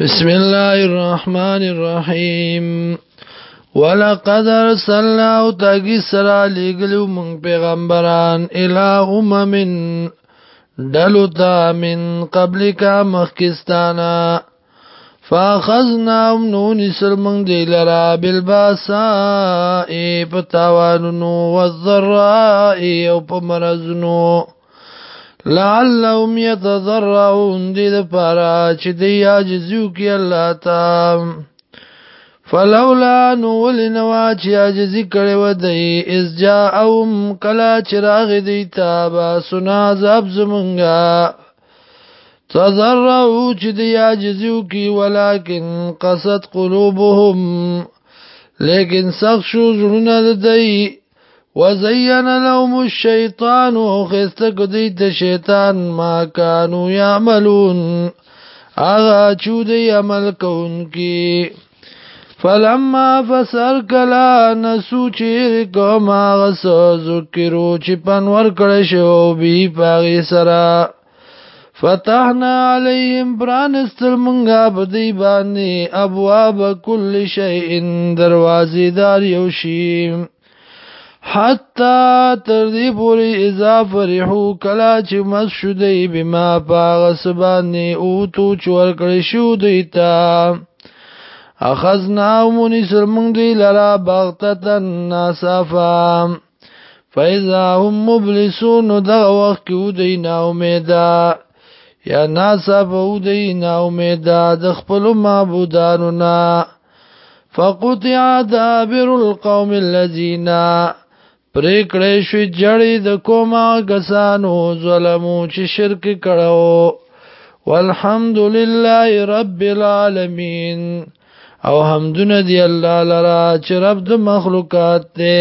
بسم الله الرحمن الرحیم ولقد ارسلنا او تاگی سرا لګلو مونږ پیغمبران اله امم دلو تا من قبل کا مخکستانا فاخذنا امنون سرمنگ دی لرا بالباسائی پتاوانونو والذرائی او پمرزنو لعلهم يتضرعون دې لپاره چې دې عاجزو کې الله تا فلولا نو ولنوا چې عاجز کړي و دې اس جاءهم کلا چراغ دې تا با سنا عذاب زمونږه تضرعوا چې دې عاجزو کې ولکن قصد قلوبهم لیکن سخت شو زړونه د دې وزین لهم الشیطان خستک دی ته شیطان ما کانو یعملون اغا چودی عمل کونکی فلما فسر کلا نسو چیر کم آغا سا ذکرو چی پنور کڑشو بی پاغی سرا فتحنا علیهم برانستل منگا بدی بانی ابواب کل شیئن دروازی دار یوشیم حتا تر دې پورې اضافه فرحو کلا چې مس شو دی بما پاغس باندې او تو چور کړی شو دی تا اخذنا ومنی سرمنگ دی لرا بغتتن ناسافا فیضا هم مبلسون دغ وقت کی او دی ناومیدا یا ناسافا او دی ناومیدا دخپلو معبودانونا فقطع دابر القوم اللذینا پریکړې شوې جړې د کومه غسانو ظلمو چې شرک کړو والحمد لله رب العالمین او حمدونه دی الله لرا چې رب د مخلوقات دی